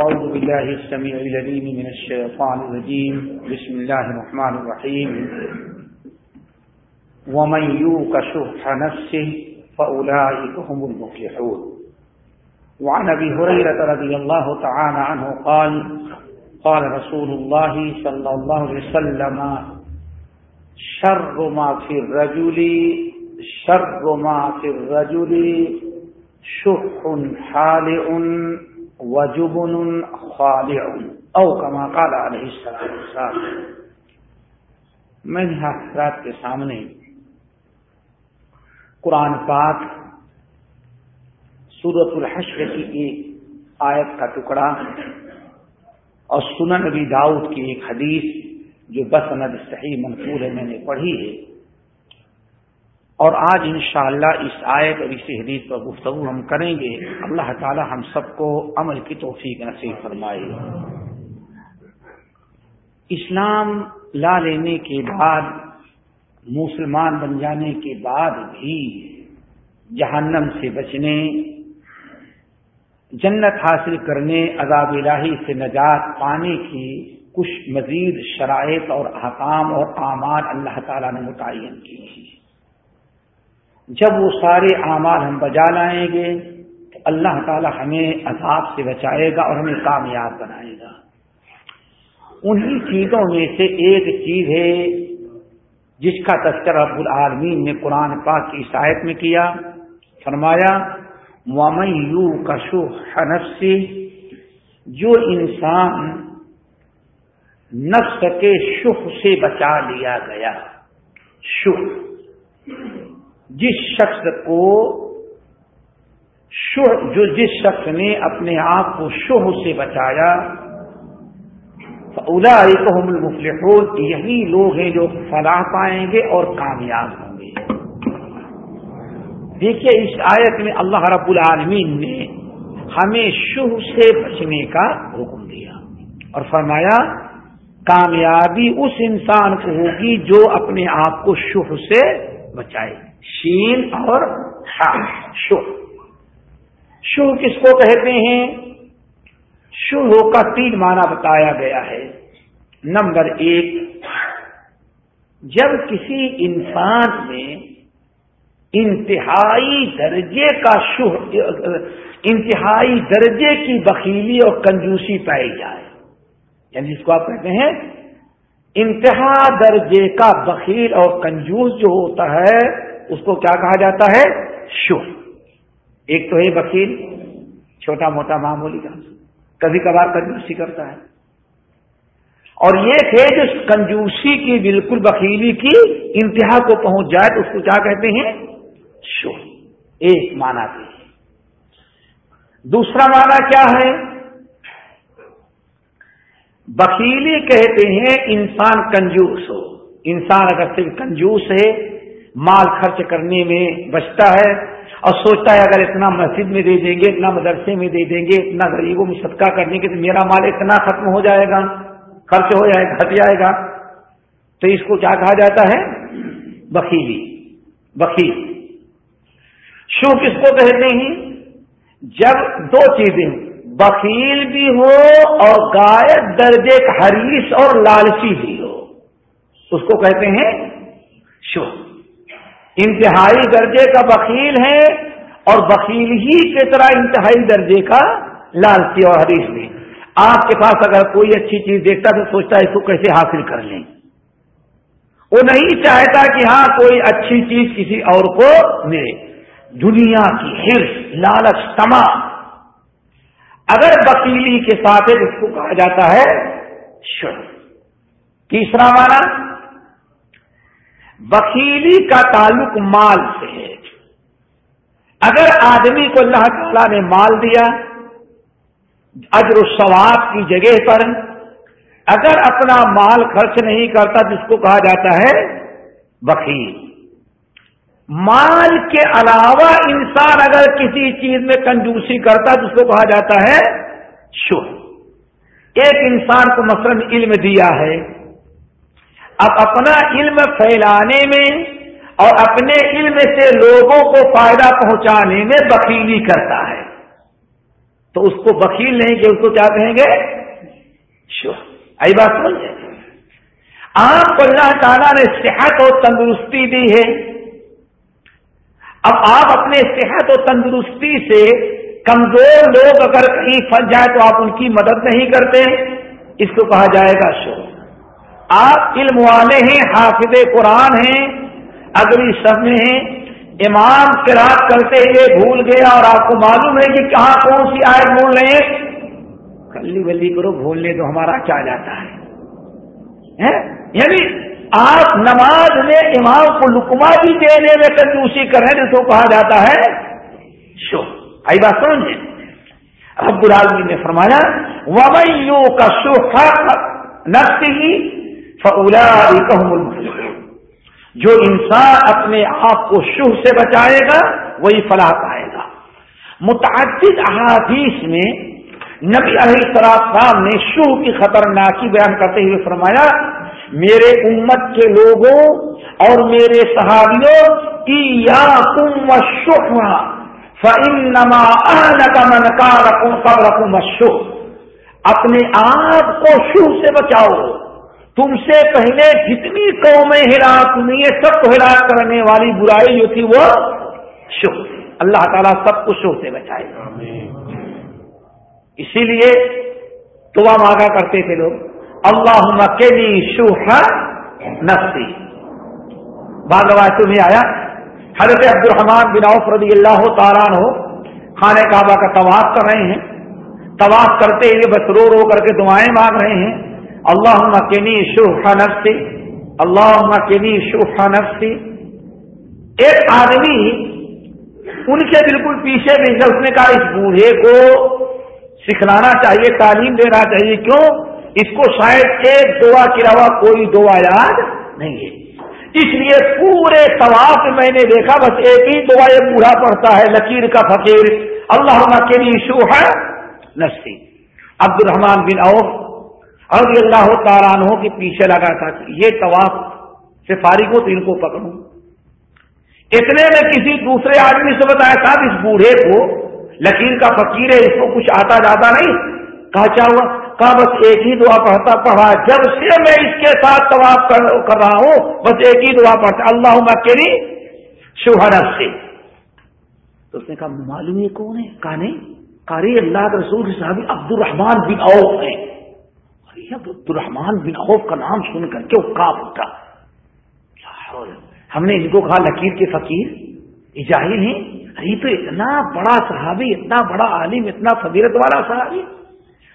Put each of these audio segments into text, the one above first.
أعوذ بالله السميع العليم من الشيطان الرجيم. بسم الله الرحمن الرحيم. ومن يوك شح نفسه فأولئك هم المفلحون. وعن أبي هريرة رضي الله تعالى عنه قال قال رسول الله صلى الله عليه وسلم شر ما في الرجل، شر ما في الرجل شح حالع وجبن خالع او كما قال عليه السلام. میں نے حضرات کے سامنے قرآن پاک سورت الحشر کی ایک آیت کا ٹکڑا اور سنن نبی داؤد کی ایک حدیث جو بسند صحیح منصور ہے میں نے پڑھی ہے اور آج انشاءاللہ اس آیت اور اس حدیث پر گفتگو ہم کریں گے، اللہ تعالی ہم سب کو عمل کی توفیق نصیب فرمائے۔ اسلام لا لینے کے بعد، مسلمان بن جانے کے بعد بھی جہنم سے بچنے، جنت حاصل کرنے، عذاب الہی سے نجات پانے کی کچھ مزید شرائط اور احکام اور اعمال اللہ تعالیٰ نے متعین کی جب وہ سارے اعمال ہم بجا لائیں گے تو اللہ تعالیٰ ہمیں عذاب سے بچائے گا اور ہمیں کامیاب بنائے گا۔ انہی چیزوں میں سے ایک چیز ہے جس کا تذکر رب العالمین نے قرآن پاک کی شاید میں کیا۔ فرمایا ممئی یو کشو نفسی جو انسان نفس کے شخ سے بچا لیا گیا شخ جس شخص کو جو جس شخص نے اپنے آپ کو شوہ سے بچایا ادا کو المفلحون۔ یہی لوگ ہیں جو فلاح پائیں گے اور کامیاب ہوں گے۔ دیکھیے، اس آیت میں اللہ رب العالمین نے ہمیں شوہ سے بچنے کا حکم دیا۔ اور فرمایا، کامیابی اس انسان کو ہوگی جو اپنے آپ کو شوہ سے بچائے۔ شین اور شو۔ شو کس کو کہتے ہیں؟ شو کا تین معنی بتایا گیا ہے۔ نمبر ایک، جب کسی انسان میں انتہائی درجے کا شو انتہائی درجے کی بخیلی اور کنجوسی پائی جائے یعنی جس کو آپ کہتے ہیں، انتہا درجے کا بخیل اور کنجوس جو ہوتا ہے اس کو کیا کہا جاتا ہے؟ شو ایک تو ہے وکیل، چھوٹا موٹا معمولی کا کبھی کبھار کنجوسی کرتا ہے۔ اور یہ تھے جو کنجوسی کی بالکل بخیلی کی انتہا کو پہنچ جائے تو اس کو کیا کہتے ہیں؟ شو ایک مانا تھی دوسرا مانا کیا ہے؟ بکیلی کہتے ہیں انسان کنجوس ہو۔ انسان اگر صرف کنجوس ہے مال خرچ کرنے میں بچتا ہے اور سوچتا ہے اگر اتنا مسجد میں دے دیں گے، اتنا مدرسے میں دے دیں گے، اتنا غریبوں میں صدقہ کرنے کے تو میرا مال اتنا ختم ہو جائے گا، خرچ ہو جائے گا گھٹ جائے گا۔ تو اس کو کیا کہا جاتا ہے؟ بکیلی بکیل شو کس کو کہتے ہیں؟ جب دو چیزیں بکیل بھی ہو اور گائے درجے حریص اور لالچی بھی ہو، اس کو کہتے ہیں شو۔ انتہائی درجے کا وکیل ہے اور وکیل ہی کی طرح انتہائی درجے کا لالچی اور حریف بھی۔ آپ کے پاس اگر کوئی اچھی چیز دیکھتا تو سوچتا ہے اس کو کیسے حاصل کر لیں۔ وہ نہیں چاہتا کہ ہاں کوئی اچھی چیز کسی اور کو ملے۔ دنیا کی ہرس لالچ تمام اگر وکیلی کے ساتھ اس کو کہا جاتا ہے شر تیسرا مانا وکیلی کا تعلق مال سے ہے۔ اگر آدمی کو اللہ تعالیٰ نے مال دیا، اجر و ثواب کی جگہ پر، اگر اپنا مال خرچ نہیں کرتا جس کو کہا جاتا ہے وکیل۔ مال کے علاوہ انسان اگر کسی چیز میں کنجوسی کرتا جس کو کہا جاتا ہے شو ایک انسان کو مثلاً علم دیا ہے اب اپنا علم پھیلانے میں اور اپنے علم سے لوگوں کو فائدہ پہنچانے میں وکیلی کرتا ہے۔ تو اس کو بکیل نہیں کہ اس کو کیا کہیں گے؟ آئی بات سمجھے آپ کو اللہ تعالیٰ نے صحت اور تندرستی دی ہے۔ اب آپ اپنے صحت اور تندرستی سے کمزور لوگ اگر کہیں پھنس جائے تو آپ ان کی مدد نہیں کرتے۔ اس کو کہا جائے گا شو۔ آپ علم والے ہیں، حافظ قرآن ہیں، اگلی سب میں ہیں امام کے رات کرتے ہوئے بھول گیا اور آپ کو معلوم ہے کہ کہاں کون سی آئے بھول رہے ہیں؟ کلی بلی کرو، بھولنے تو ہمارا کیا جاتا ہے؟ یعنی آپ نماز میں امام کو لکما بھی دینے میں کنجوسی کریں جس کو کہا جاتا ہے شو۔ آئی بات سمجھے رب العالمین نے فرمایا وبیو کا سوکھا نقصی فولا جو انسان اپنے آپ کو شوہ سے بچائے گا، وہی فلاح پائے گا۔ متعدد احادیث میں نبی علیہ صاحب نے شوہ کی خطرناکی بیان کرتے ہوئے فرمایا، میرے امت کے لوگوں اور میرے صحابیوں کی یا کم و فنما من کا رقم سب رقم اپنے آپ کو شوہ سے بچاؤ۔ تم سے پہلے جتنی قومیں ہلاک ہوئی سب کو ہلاک کرنے والی برائی جو تھی وہ شو اللہ تعالیٰ سب کو شو سے بچائے۔ اسی لیے دعا مانگا کرتے تھے لوگ۔ اللہ مکینی شوہ نفسی۔ باغواتوں میں آیا حضرت عبد الرحمان بن عوف رضی اللہ تعالیٰ ہو خانے کعبہ کا طواف کر رہے ہیں۔ طواف کرتے ہوئے بس رو رو کر کے دعائیں مانگ رہے ہیں۔ اللہ مکنی شوہ نفسی اللہ مکنی شوہ نفسی. ایک آدمی ان کے بالکل پیچھے بھی اس نے کہا اس بوڑھے کو سکھلانا چاہیے، تعلیم دینا چاہیے، کیوں؟ اس کو شاید ایک دعا کے علاوہ کوئی دعا یاد نہیں ہے۔ اس لیے پورے طواف میں نے دیکھا، بس ایک ہی دعا، یہ بوڑھا پڑتا ہے لکیر کا فقیر اللہ کے مکنی شوہ نفسی۔ عبد الرحمان بن اوف اور اللہ تعالیٰ عنہ کے پیچھے لگا تھا کہ یہ طواف سے فارغ ہو تو ان کو پکڑوں۔ اتنے میں کسی دوسرے آدمی سے بتایا تھا اس بوڑھے کو، لکیر کا فقیر ہے، اس کو کچھ آتا جاتا نہیں۔ کہا، کیا ہوا؟ کہا، بس ایک ہی دعا پڑھتا پڑھا۔ جب سے میں اس کے ساتھ طواف کر رہا ہوں، بس ایک ہی دعا پڑھتا۔ اللہ مکری شوہر سے۔ تو اس نے کہا، معلوم یہ کون ہے؟ کہا، نہیں کاری اللہ کے رسول صاحب عبد الرحمان بن اوف ہیں۔ عبد الرحمان بن خوف کا نام سن کر کے وہ کاپ اٹھا۔ ہم نے ان کو کہا، لکیر کے فقیر اجاہر ہیں۔ ارے تو اتنا بڑا صحابی، اتنا بڑا عالم، اتنا فضیرت والا صحابی۔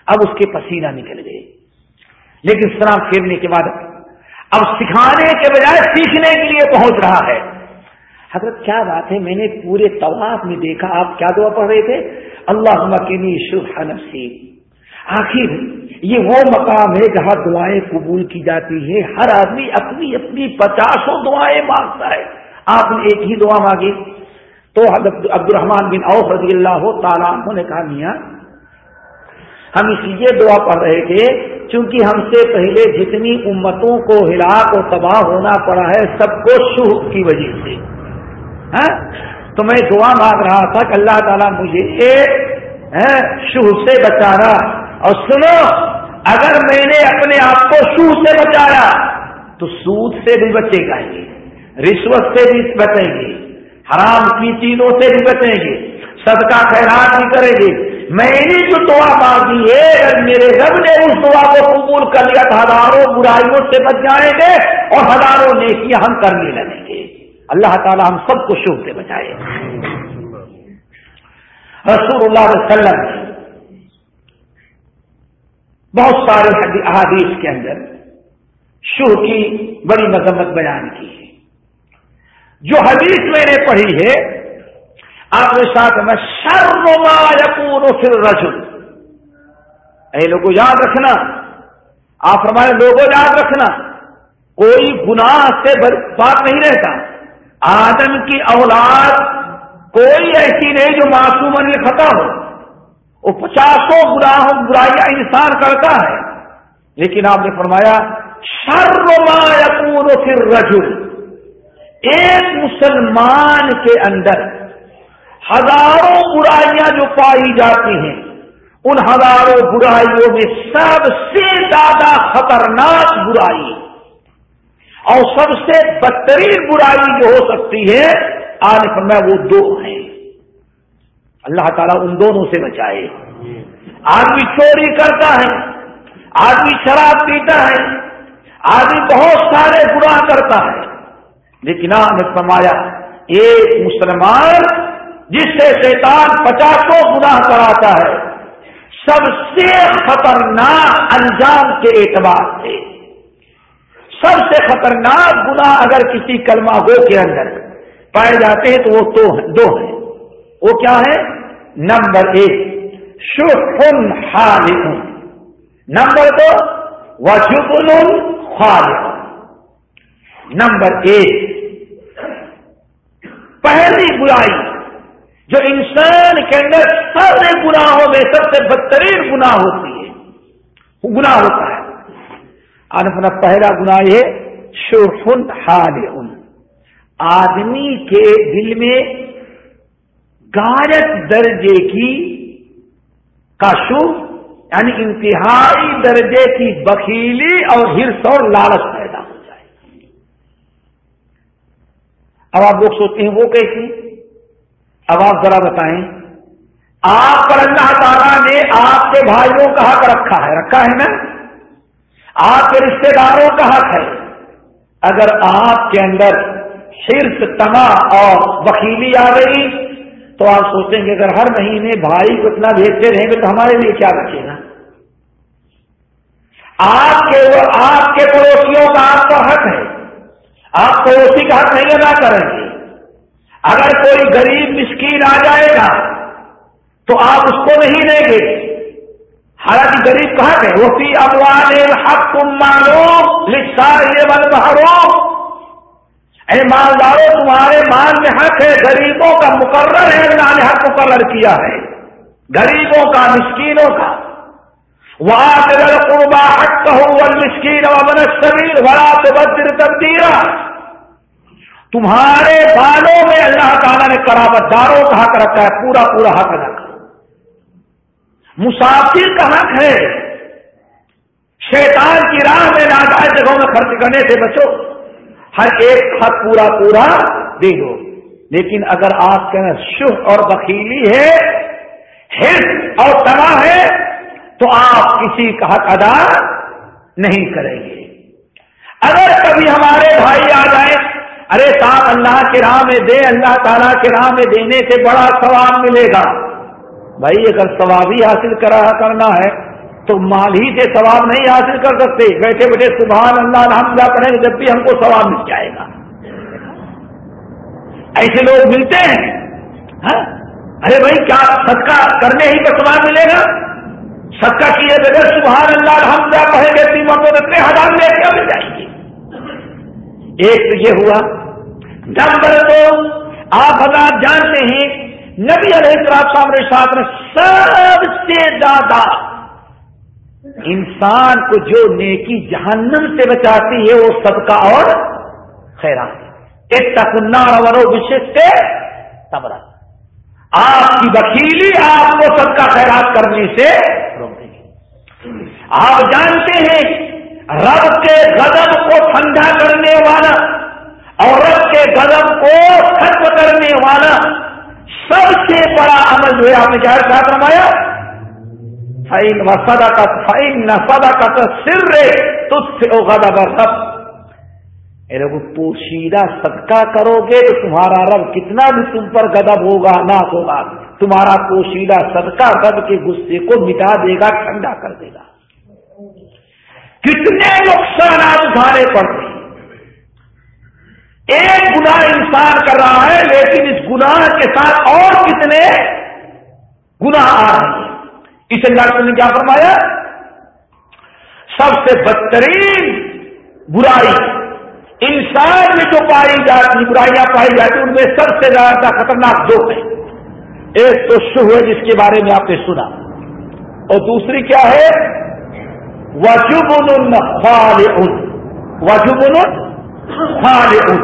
اب اس کے پسینہ نکل گئے۔ لیکن سلام پھیرنے کے بعد اب سکھانے کے بجائے سیکھنے کے لیے پہنچ رہا ہے۔ حضرت، کیا بات ہے؟ میں نے پورے طواف میں دیکھا، آپ کیا دعا پڑھ رہے تھے؟ اللہ مکنی شبح نفسی۔ آخر یہ وہ مقام ہے جہاں دعائیں قبول کی جاتی ہیں۔ ہر آدمی اپنی اپنی پچاسوں دعائیں مانگتا ہے۔ آپ نے ایک ہی دعا مانگی۔ تو عبد الرحمان بن اوف رضی اللہ تعالیٰ نے کہا، میاں، ہم اس لیے دعا پڑھ رہے تھے، چونکہ ہم سے پہلے جتنی امتوں کو ہلاک و تباہ ہونا پڑا ہے، سب کو شوہ کی وجہ سے۔ ہاں؟ تو میں دعا مانگ رہا تھا کہ اللہ تعالیٰ مجھے ہاں، شوہ سے بچانا۔ اور سنو، اگر میں نے اپنے آپ کو سود سے بچایا، تو سود سے بھی بچے گا رشوت سے بھی بچیں گے، حرام کی چیزوں سے بھی بچیں گے، صدقہ خیرات بھی کریں گے۔ میں نے جو دعا مانگی ہے، اگر میرے رب نے اس دعا کو قبول کر لیا تو ہزاروں برائیوں سے بچ جائیں گے اور ہزاروں نیکیاں ہم کرنے لگیں گے۔ اللہ تعالی ہم سب کو شوق سے بچائے۔ رسول اللہ علیہ وسلم بہت سارے احادیث کے اندر شو کی بڑی مذمت بیان کی ہے۔ جو حدیث میں نے پڑھی ہے، آپ کے ساتھ میں شرما یقون پھر رجل اے لوگوں یاد رکھنا۔ آپ ہمارے لوگوں یاد رکھنا۔ کوئی گناہ سے بات نہیں رہتا۔ آدم کی اولاد کوئی ایسی نہیں جو معصوم میں ختم ہو۔ وہ پچاسوں گناہوں برائیاں انسان کرتا ہے۔ لیکن آپ نے فرمایا شرما یقون پھر رجل ایک مسلمان کے اندر ہزاروں برائیاں جو پائی جاتی ہیں، ان ہزاروں برائیوں میں سب سے زیادہ خطرناک برائی، اور سب سے بدترین برائی جو ہو سکتی ہے آج میں وہ دو ہیں۔ اللہ تعالیٰ ان دونوں سے بچائے۔ آدمی چوری کرتا ہے، آدمی شراب پیتا ہے، آدمی بہت سارے گناہ کرتا ہے۔ لیکن آپ نے فرمایا، ایک مسلمان جس سے شیطان پچاسوں گناہ کراتا ہے، سب سے خطرناک انجام کے اعتبار سے۔ سب سے خطرناک گناہ اگر کسی کلمہ گو کے اندر پائے جاتے ہیں تو وہ دو ہیں۔ وہ کیا ہے؟ نمبر ایک شفن حال نمبر دو وجبن خال نمبر ایک، پہلی برائی، جو انسان کے اندر سارے گناہوں میں سب سے بدترین گناہ ہوتی ہے۔ گناہ ہوتا ہے۔ اور اپنا پہلا گناہ یہ شرفن حال ان آدمی کے دل میں گارت درجے کی کا شوف یعنی انتہائی درجے کی بکیلی اور ہرس اور لالچ پیدا ہو جائے اب آپ لوگ سوچتے ہیں وہ کیسی؟ اب آپ ذرا بتائیں۔ آپ پر اللہ تعالیٰ نے آپ کے بھائیوں کا حق رکھا ہے رکھا ہے نا؟ آپ کے رشتے داروں کا حق ہے۔ اگر آپ کے اندر شرف تما اور وکیلی آ گئی تو آپ سوچیں گے اگر ہر مہینے بھائی کو اتنا بھیجتے رہیں گے تو ہمارے لیے کیا رکھے گا؟ آپ کے آپ کے پڑوسیوں کا آپ کا حق ہے۔ آپ پڑوسی کا حق نہیں ادا کریں گے۔ اگر کوئی غریب مسکین آ جائے گا تو آپ اس کو نہیں دیں گے۔ حالانکہ غریب کہاں ہے۔ وہ سی ابوان حق تم مانو لکھا یہ بل اے مالداروں، تمہارے مال میں حق ہے، غریبوں کا مقرر ہے، اللہ نے حق مقرر کیا ہے۔ غریبوں کا، مسکینوں کا۔ وہاں قربا حق کہو مسکین و شریر بڑا تو بدر تبدیلا تمہارے بالوں میں اللہ تعالیٰ نے کرامت داروں کا حق رکھا ہے، پورا پورا حق ادا مسافر کا حق ہے۔ شیطان کی راہ میں ناجائز جگہوں میں خرچ کرنے سے بچو۔ ہر ایک حق پورا پورا دے دو۔ لیکن اگر آپ کے شہ اور بکیلی ہے ہر اور تنا ہے، تو آپ کسی کا حق ادا نہیں کریں گے۔ اگر کبھی ہمارے بھائی آ جائیں، ارے صاحب، اللہ کے راہ میں دے، اللہ تعالیٰ کے راہ میں دینے سے بڑا ثواب ملے گا۔ بھائی، اگر ثواب ہی حاصل کرا کرنا ہے تو مال ہی سے ثواب نہیں حاصل کر سکتے۔ بیٹھے بیٹھے سبحان اللہ ہم کیا پڑھیں گے جب بھی ہم کو ثواب مل جائے گا۔ ایسے لوگ ملتے ہیں ہاں؟ ارے بھائی، کیا صدقہ کرنے ہی کا ثواب ملے گا؟ صدقہ کیے بغیر سبحان اللہ ہم کیا پڑھیں گے تین اتنے ہزار میں کیا مل جائیں گے ایک تو یہ ہوا نمبر دو آپ حضرات جانتے ہیں، نبی علیہ السلام سامنے ساتھ میں سب سے زیادہ انسان کو جو نیکی جہنم سے بچاتی ہے، وہ صدقہ اور خیرات ایک تکنار اور وشیش سے تبرا آپ کی وکیلی آپ کو صدقہ خیرات کرنے سے روک دے گی۔ آپ جانتے ہیں، رب کے غضب کو ٹھنڈا کرنے والا اور رب کے غضب کو ختم کرنے والا سب سے بڑا عمل جو ہے، آپ نے کیا ساتھ فائن و سدا کا فائن نہ سدا کا تو سر رے تج سے غضب رب پوشیدہ صدقہ کرو گے تو تمہارا رب کتنا بھی تم پر گدب ہوگا نہ ہوگا، تمہارا پوشیدہ صدقہ رب کے غصے کو مٹا دے گا، ٹھنڈا کر دے گا۔ کتنے نقصانات اٹھانے پڑتے ایک گناہ انسان کر رہا ہے، لیکن اس گناہ کے ساتھ اور کتنے گناہ آ رہے ہیں۔ اس ڈاکٹر نے کیا فرمایا؟ سب سے بدترین برائی انسان میں جو پائی جاتی، برائیاں پائی جاتی، ان میں سب سے زیادہ خطرناک دو ہیں۔ ایک تو شو ہے جس کے بارے میں آپ نے سنا۔ اور دوسری کیا ہے؟ وجبن خالع وجبن خالع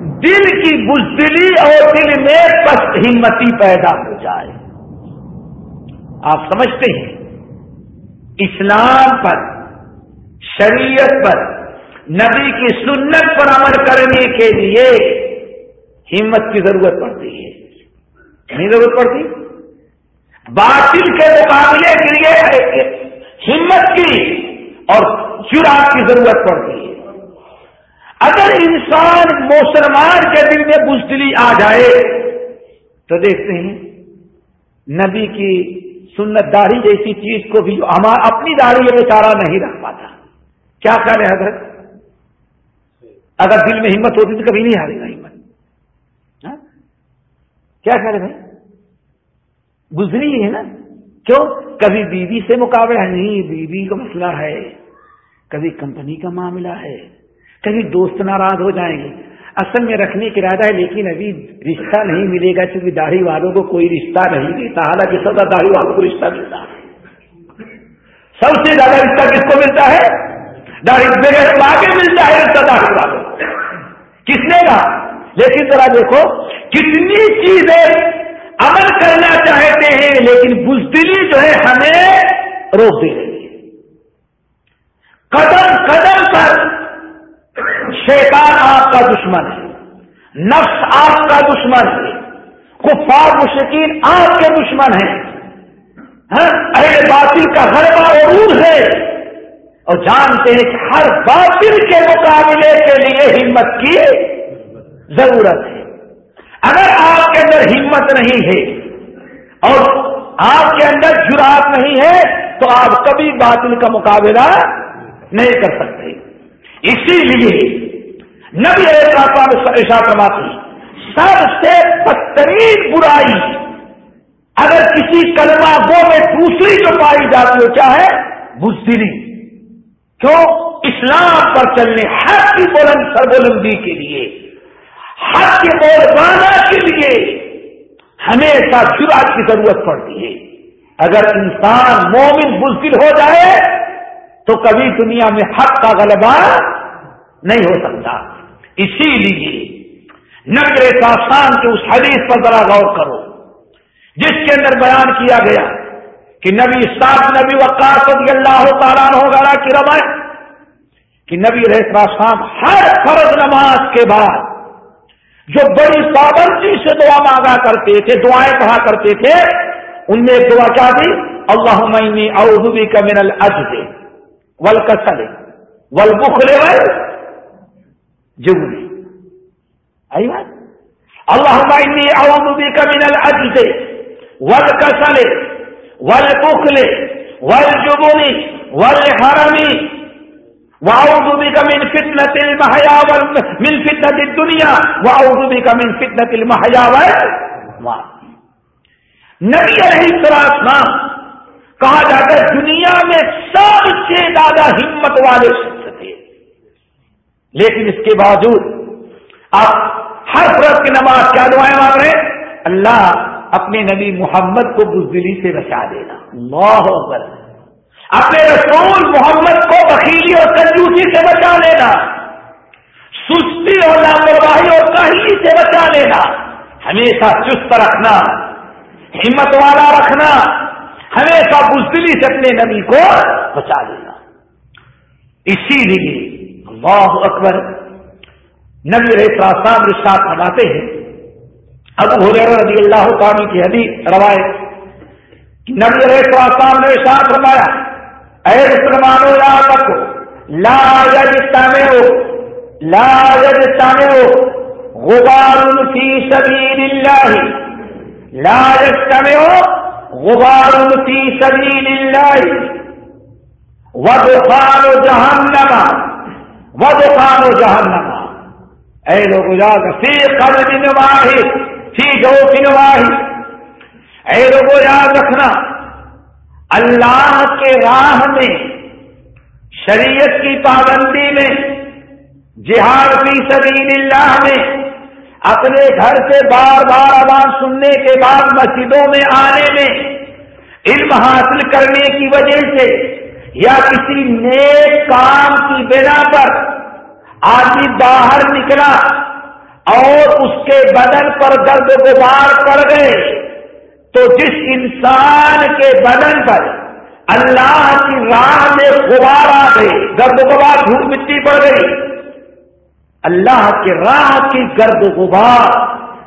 دل کی بزدلی اور دل میں پس ہمتی پیدا ہو جائے۔ آپ سمجھتے ہیں اسلام پر، شریعت پر، نبی کی سنت پر عمل کرنے کے لیے ہمت کی ضرورت پڑتی ہے۔ نہیں ضرورت پڑتی؟ باطل کے مقابلے کے لیے ہمت کی اور چراغ کی ضرورت پڑتی ہے۔ اگر انسان مسلمان کے دل میں بزدلی آ جائے تو دیکھتے ہیں نبی کی سنت داڑھی جیسی چیز کو بھی ہمارا اپنی داڑھی یہ بیچارہ نہیں رکھ پاتا۔ کیا کہہ رہے حضرت؟ اگر دل میں ہمت ہوتی تو کبھی نہیں ہارے گا ہمت۔ ہاں؟ کیا کہہ رہے بھائی؟ گزری ہے نا؟ کیوں؟ کبھی بیوی سے مقابلہ نہیں، بیوی کا مسئلہ ہے۔ کبھی کمپنی کا معاملہ ہے۔ کبھی دوست ناراض ہو جائیں گے۔ اصل میں رکھنے کی ارادہ ہے، لیکن ابھی رشتہ نہیں ملے گا کیونکہ داڑھی والوں کو کوئی رشتہ نہیں دیتا حالانکہ سب داڑھی والوں کو رشتہ ملتا ہے۔ سب سے زیادہ رشتہ کس کو ملتا ہے؟ داڑھی آگے ملتا ہے رشتہ داڑھی والوں کو۔ کس نے کہا؟ لیکن ذرا دیکھو، کتنی چیزیں عمل کرنا چاہتے ہیں، لیکن بزدلی جو ہے ہمیں روک دے رہی ہے۔ قدم قدم شیطان آپ کا دشمن ہے، نفس آپ کا دشمن ہے، کفار مشکین آپ کے دشمن ہیں۔ ہاں، اہل باطل کا غلبہ عروج ہے۔ اور جانتے ہیں کہ ہر باطل کے مقابلے کے لیے ہمت کی ضرورت ہے۔ اگر آپ کے اندر ہمت نہیں ہے اور آپ کے اندر جرات نہیں ہے، تو آپ کبھی باطل کا مقابلہ نہیں کر سکتے۔ اسی لیے نبی ایسا کرواتی سب سے بدترین برائی اگر کسی کلمہ گو میں دوسری جو پائی جاتی ہو، چاہے بزدری کیوں؟ اسلام پر چلنے ہر کی بلند سربلندی کے لیے ہر کے بولوانا کے لیے ہمیشہ جرات کی ضرورت پڑتی ہے۔ اگر انسان مومن بزدل ہو جائے، تو کبھی دنیا میں حق کا غلبہ نہیں ہو سکتا۔ اسی لیے نگر آسان کے اس حدیث پر ذرا غور کرو، جس کے اندر بیان کیا گیا کہ نبی سات نبی وقاص رضی اللہ تعالیٰ ہوگا کی روایت کہ نبی رحسان ہر فرض نماز کے بعد جو بڑی پابندی سے دعا مانگا کرتے تھے، دعائیں کہا کرتے تھے، ان میں ایک دعا کیا تھی؟ اللہ معنی اعوذ کا من العجز ول کسل ول بخلے ول جگنی آئی بات؟ اللہ اعوذ کا من العجز ول کسل ول بخلے ول جگنی ول واؤ بك من فتنة المحيا من فتنة الدنيا واؤ بك من فتنة المحيا والمات نبی علیہ السلام کہا جاتا ہے، دنیا میں سب سے زیادہ ہمت والے شخص لیکن اس کے باوجود آپ ہر فرق کی نماز کیا دعائیں مانگ رہے اللہ اپنے نبی محمد کو بزدلی سے بچا دینا۔ اللہ اکبر۔ اپنے رسول محمد کو بخیلی اور کنجوسی سے بچا لینا۔ سستی اور لاپرواہی اور کاہلی سے بچا لینا۔ ہمیشہ چست رکھنا۔ ہمت والا رکھنا۔ ہمیشہ بزدلی سے اپنے نبی کو بچا لینا۔ اسی لیے اللہ اکبر نبی رہتا صاحب رشاط بناتے ہیں۔ اب ہو رضی اللہ تعالی کی حدیث روایت کہ نبی رہتا صاحب نے ساتھ رمایا اے مسلمانوں، یاد رکھو، لا یجتمع لا یجتمع غبار فی سبیل اللہ لا یجتمع غبار فی سبیل اللہ ودخان جہنم ودخان جہنم اے لوگ یاد فی قلب نواہی فی جو کی نواہی اے لوگ یاد رکھنا، اللہ کے راہ میں، شریعت کی پابندی میں، جہاد فی سبیل اللہ میں، اپنے گھر سے بار بار آواز سننے کے بعد مسجدوں میں آنے میں، علم حاصل کرنے کی وجہ سے یا کسی نیک کام کی بنا پر آدمی باہر نکلا اور اس کے بدن پر درد غبار پڑ گئے، تو جس انسان کے بدن پر اللہ کی راہ میں غبار آ گئے گرد غبار دھوپ مٹی پڑ گئی، اللہ کے راہ کی گرد غبار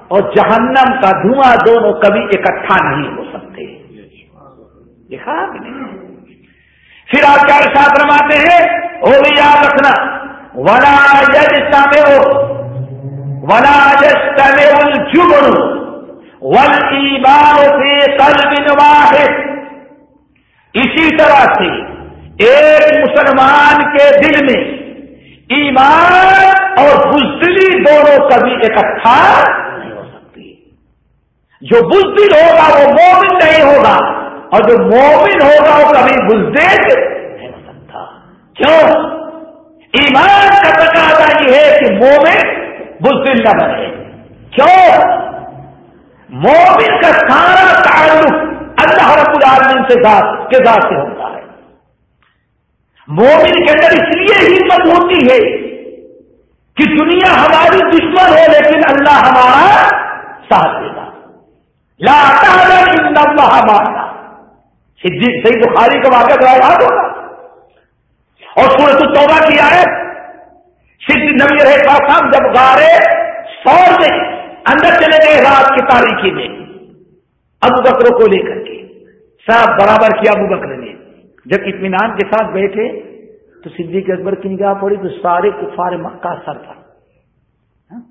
اور جہنم کا دھواں دونوں کبھی اکٹھا نہیں ہو سکتے۔ دیکھا پھر آپ کیا ساتھ رماتے ہیں، وہ بھی یاد رکھنا۔ ولا جج سامے ولا جج سمے الجبن ول ایمان سے قلب واحد۔ اسی طرح سے ایک مسلمان کے دل میں ایمان اور بزدلی دونوں کبھی اکٹھا نہیں ہو سکتی۔ جو بزدل ہوگا، وہ مومن نہیں ہوگا۔ اور جو مومن ہوگا وہ کبھی بزدل نہیں ہو سکتا۔ کیوں؟ ایمان کا تقاضا یہ ہے کہ مومن بزدل نہ بنے۔ کیوں؟ مومن کا سارا تعلق اللہ رب العالمین سے ذات کے ذات سے ہوتا ہے۔ مومن کے اندر اس لیے ہمت ہوتی ہے کہ دنیا ہماری دشمن ہے، لیکن اللہ ہمارا ساتھ دے گا لاتا اللہ ہمارا صدیق صحیح بخاری کا واقعہ کرا یاد ہوگا اور سورت توبہ کی آئے صد نبی رہے پاس جب گارے سور میں اندر چلے گئے رات کی تاریخی میں، ابو بکروں کو لے کر کے۔ سب برابر کیا ابو بکر نے۔ جب اطمینان کے ساتھ بیٹھے تو صدیق اکبر کی نگاہ پڑی تو سارے کفار مکہ سر تھا ہاں؟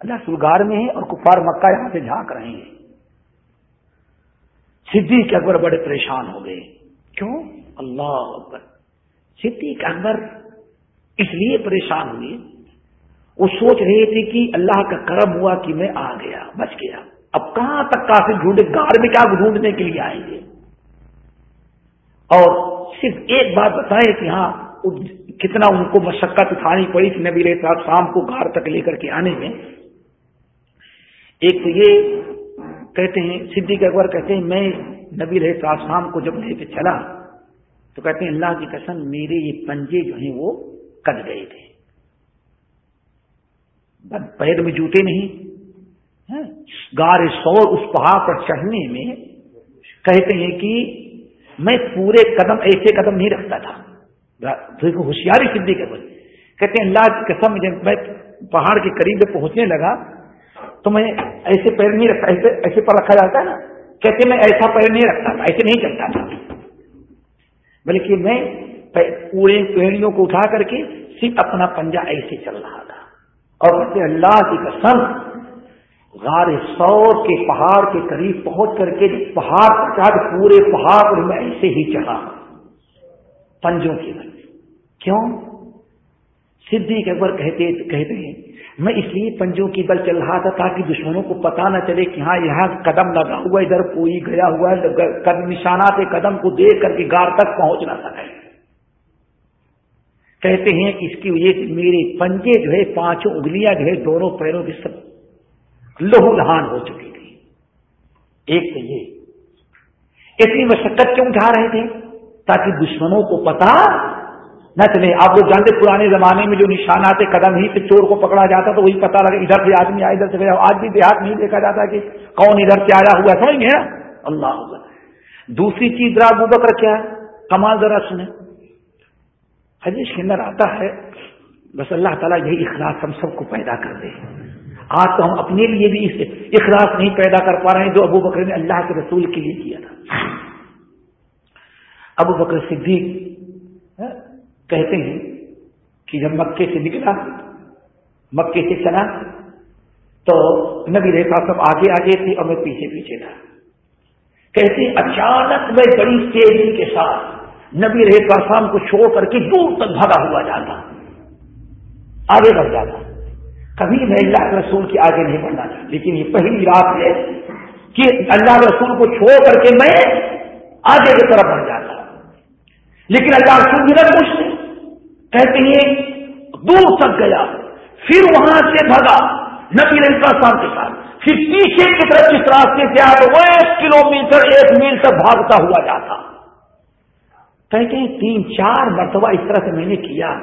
اللہ سلگار میں ہے اور کفار مکہ یہاں سے جھانک رہے ہیں۔ صدیق اکبر بڑے پریشان ہو گئے۔ کیوں؟ اللہ اکبر۔ صدیق اکبر اس لیے پریشان ہوئے۔ وہ سوچ رہے تھے کہ اللہ کا کرم ہوا کہ میں آ گیا، بچ گیا۔ اب کہاں تک کافی ڈھونڈے گار میں کیا ڈھونڈنے کے لیے آئیں گے۔ اور صرف ایک بات بتائیں کہ ہاں کتنا ان کو مشقت اٹھانی پڑی کہ نبی رہتا شام کو گار تک لے کر کے آنے میں۔ ایک تو یہ کہتے ہیں، صدیق اکبر کہتے ہیں، میں نبی رہتا شام کو جب لے کے چلا، تو کہتے ہیں، اللہ کی قسم، میرے یہ پنجے جو ہیں وہ کٹ گئے تھے۔ پیر میں جوتے نہیں ہاں؟ گار سور اس پہاڑ پر چڑھنے میں کہتے ہیں کہ میں پورے قدم، ایسے قدم نہیں رکھتا تھا۔ ہوشیاری سدھی کے کہتے ہیں، اللہ کی قسم، جب میں پہاڑ کے قریب پہنچنے لگا تو میں ایسے پیر نہیں رکھتا، ایسے ایسے پر رکھا جاتا ہے نا، کہتے میں ایسا پیر نہیں رکھتا تھا، ایسے نہیں چلتا تھا۔ بلکہ میں پورے پیڑیوں کو اٹھا کر کے صرف اپنا پنجا ایسے چل رہا تھا۔ اور اللہ کی قسم، غار سور کے پہاڑ کے قریب پہنچ کر کے پہاڑ چڑھ پورے پہاڑ پر میں ایسے ہی چڑھا۔ پنجوں کی بل کیوں؟ سدھی کے اکبر کہتے کہتے ہیں، میں اس لیے پنجوں کی بل چل رہا تھا تاکہ دشمنوں کو پتا نہ چلے کہ ہاں یہاں قدم لگا ہوا ادھر کوئی گیا ہوا ہے نشانات قدم کو دیکھ کر کے گار تک پہنچ نہ سکے. کہتے ہیں کہ اس کی وجہ سے میرے پنجے جو ہے، پانچوں انگلیاں جو ہے، دونوں پیروں کی سب لہو لہان ہو چکی تھی ایک تو یہ، اتنی مشقت کیوں اٹھا رہے تھے تاکہ دشمنوں کو پتا نہ چلے۔ آپ لوگ جانتے پرانے زمانے میں جو نشانات قدم ہی پہ چور کو پکڑا جاتا تو وہی پتا لگا ادھر سے آدمی آیا ادھر سے گیا آج بھی دیہات نہیں دیکھا جاتا کہ کون ادھر سے آیا ہوا۔ سمجھ گیا اللہ دوسری چیز ذرا ابو بکر کیا ہے؟ کمال ذرا سنیں۔ حدیث کے اندر آتا ہے، بس اللہ تعالیٰ یہی اخلاص ہم سب کو پیدا کر دے۔ آج تو ہم اپنے لیے بھی اس اخلاص نہیں پیدا کر پا رہے ہیں جو ابو بکر نے اللہ کے رسول کے لیے کیا تھا۔ ابو بکر صدیق ہاں، کہتے ہیں کہ جب مکے سے نکلا، مکے سے چلا، تو نبی ریخا سب آگے آگے تھے اور میں پیچھے پیچھے تھا۔ کہتے اچانک میں بڑی تیزی کے ساتھ نبی ریخا شام کو چھوڑ کر کے دور تک بھاگا ہوا جاتا، آگے بڑھ جاتا۔ کبھی میں اللہ کے رسول کے آگے نہیں بڑھنا چاہتا، لیکن یہ پہلی رات ہے کہ اللہ رسول کو چھوڑ کر کے میں آگے کی طرف بڑھ جاتا۔ لیکن اللہ رسول میرا کچھ نہیں کہتے ہیں، دور تک گیا۔ پھر وہاں سے بھگا نبی رنگا صاحب کے ساتھ۔ پھر پیچھے کی طرف جس راستے سے آیا تو وہ ایک کلو میٹر ایک میل تک بھاگتا ہوا جاتا۔ کہتے ہیں، تین چار مرتبہ اس طرح سے میں نے کیا۔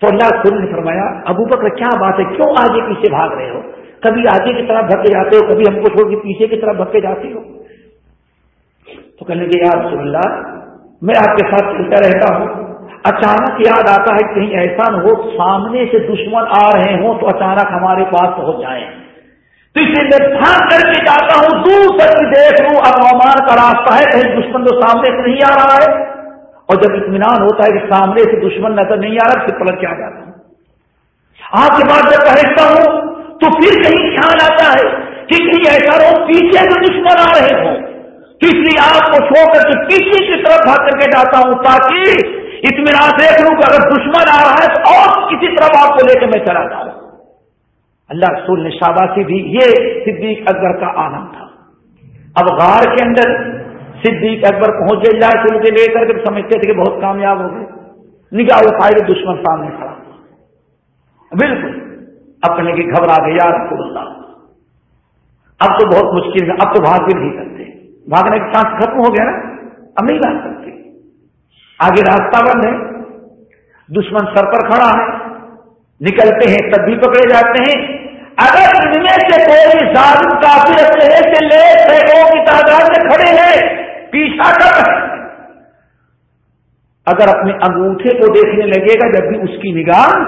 تو اللہ خود نے فرمایا، ابو بکر، کیا بات ہے؟ کیوں آگے پیچھے بھاگ رہے ہو؟ کبھی آگے کی طرف بھگے جاتے ہو؟ کبھی ہم کو چھوڑ کے پیچھے کی طرف بھگے جاتے ہو؟ تو کہنے لگے یار رسول اللہ، میں آپ کے ساتھ چلتا رہتا ہوں۔ اچانک یاد آتا ہے کہیں ایسا نہ ہو سامنے سے دشمن آ رہے ہوں تو اچانک ہمارے پاس پہنچ جائیں۔ تو اسے میں بھاگ کر کے جاتا ہوں، دور تک دیکھ لوں، اب کا راستہ ہے، کہیں دشمن تو سامنے سے نہیں آ رہا ہے۔ اور جب اطمینان ہوتا ہے کہ سامنے سے دشمن نظر نہیں آ رہا، پھر پلٹ کے آ جاتا ہوں۔ آپ کے بعد جب پہنچتا ہوں، تو پھر کہیں خیال آتا ہے کہ کہیں ایسا رہو پیچھے سے دشمن آ رہے ہوں۔ تو اس لیے آپ کو چھوڑ کر کے پیچھے کی طرف بھاگ کر کے جاتا ہوں تاکہ اطمینان دیکھ لوں کہ اگر دشمن آ رہا ہے تو اور کسی طرف آپ کو لے کے میں چلا جاؤں اللہ رسول نے شاباشی بھی یہ صدیق اکبر کا آنند تھا۔ اب غار کے اندر صدیق اکبر پہنچ گئے جائے تو لے کر کے سمجھتے تھے کہ بہت کامیاب ہو گئے۔ نگاہ فائد دشمن سامنے کھڑا بالکل اپنے کی گھبرا گیا رسول اللہ۔ اب تو بہت مشکل ہے، اب تو بھاگ بھی نہیں سکتے بھاگنے کا چانس ختم ہو گیا نا۔ اب نہیں بھاگ سکتے۔ آگے راستہ بند ہے۔ دشمن سر پر کھڑا ہے۔ نکلتے ہیں، تب بھی پکڑے جاتے ہیں۔ اگر ان میں سے کوئی ظالم کافی رکھتے ہیں کہ لے سینکڑوں کی تعداد میں کھڑے ہیں، پیچھا کر۔ اگر اپنے انگوٹھے کو دیکھنے لگے گا، جب بھی اس کی نگاہ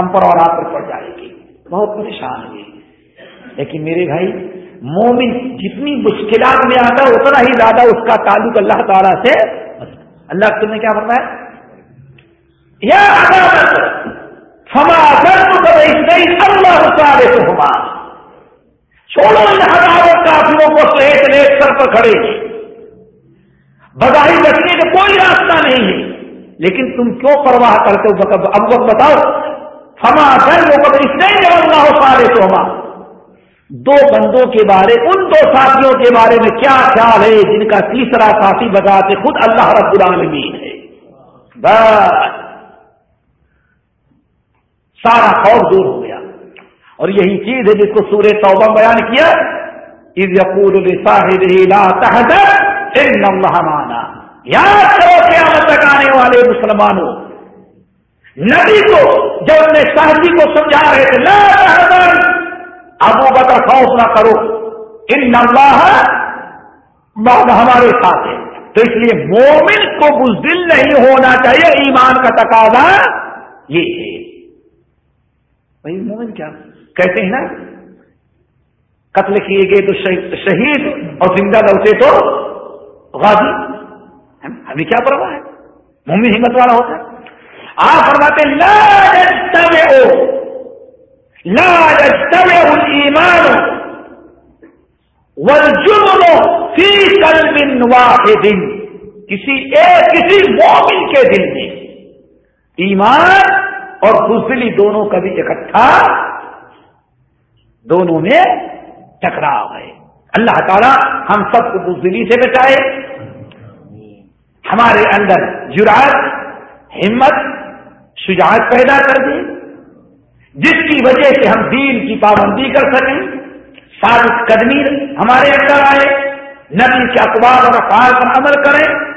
ہم پر اور آپ پر پڑ جائے گی۔ بہت پریشان ہوئی لیکن میرے بھائی، مومن جتنی مشکلات میں آتا ہے، اتنا ہی زیادہ اس کا تعلق اللہ تعالیٰ سے اللہ تم نے کیا فرمایا؟ یا فما اللہ تو چھوڑو ان ہزاروں کافیوں کو سہیت لے سر پر کھڑے۔ بظاہر بچنے کا کوئی راستہ نہیں ہے۔ لیکن تم کیوں پرواہ کرتے ہو؟ اب وقت بتاؤ۔ ہما گھر وہ اس نہیں اللہ سارے تو ہما دو بندوں کے بارے، ان دو ساتھیوں کے بارے میں کیا خیال ہے؟ جن کا تیسرا ساتھی بتاتے خود اللہ رب العالمین ہے۔ بس۔ سارا خوف دور ہو گیا۔ اور یہی چیز ہے جس کو سورہ توبہ بیان کیا۔ عید یقور مانا یاد کرو قیامت تک آنے والے مسلمانوں۔ نبی کو جب اپنے شاہجی کو سمجھا رہے تھے، لا تحزن۔ ابو بکر خوف نہ کرو۔ ان اللہ ہمارے ساتھ ہے۔ تو اس لیے مومن کو بزدل نہیں ہونا چاہیے، ایمان کا تقاضا یہ ہے۔ بھائی مومن کیا؟ کہتے ہیں نا، قتل کیے گئے تو شہید اور زندہ لوٹے تو غازی۔ ہمیں کیا پرواہ ہے؟ مومن ہمت والا ہوتا۔ ہے آپ فرماتے لا لا ایمان والجنون فی قلب واحد. کسی ایک، کسی مومن کے دل میں ایمان اور بزدلی دونوں کا بھی اکٹھا دونوں میں ٹکراؤ ہے۔ اللہ تعالیٰ ہم سب کو بزدلی سے بچائے۔ ہمارے اندر جرات ہمت، شجاعت پیدا کر دے۔ جس کی وجہ سے ہم دین کی پابندی کر سکیں، ثابت قدمی ہمارے اندر آئے، نبی کے اخبار اور افعال پر عمل کریں۔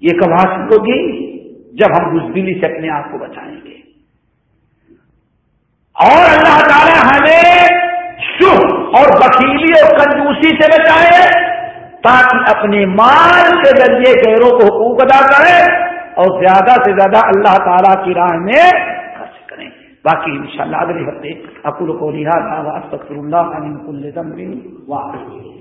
یہ کب حاصل ہوگی جب ہم بزدلی سے اپنے آپ کو بچائیں گے۔ اور اللہ تعالی ہمیں شہ اور بکیلی اور کنجوسی سے بچائے تاکہ اپنے مال کے ذریعے غیروں کو حقوق ادا کرے اور زیادہ سے زیادہ اللہ تعالی کی راہ میں باقی انشاءاللہ اگلے ہفتے اکول کو لہٰذا واسطر اللہ علیہ وسلم واقعی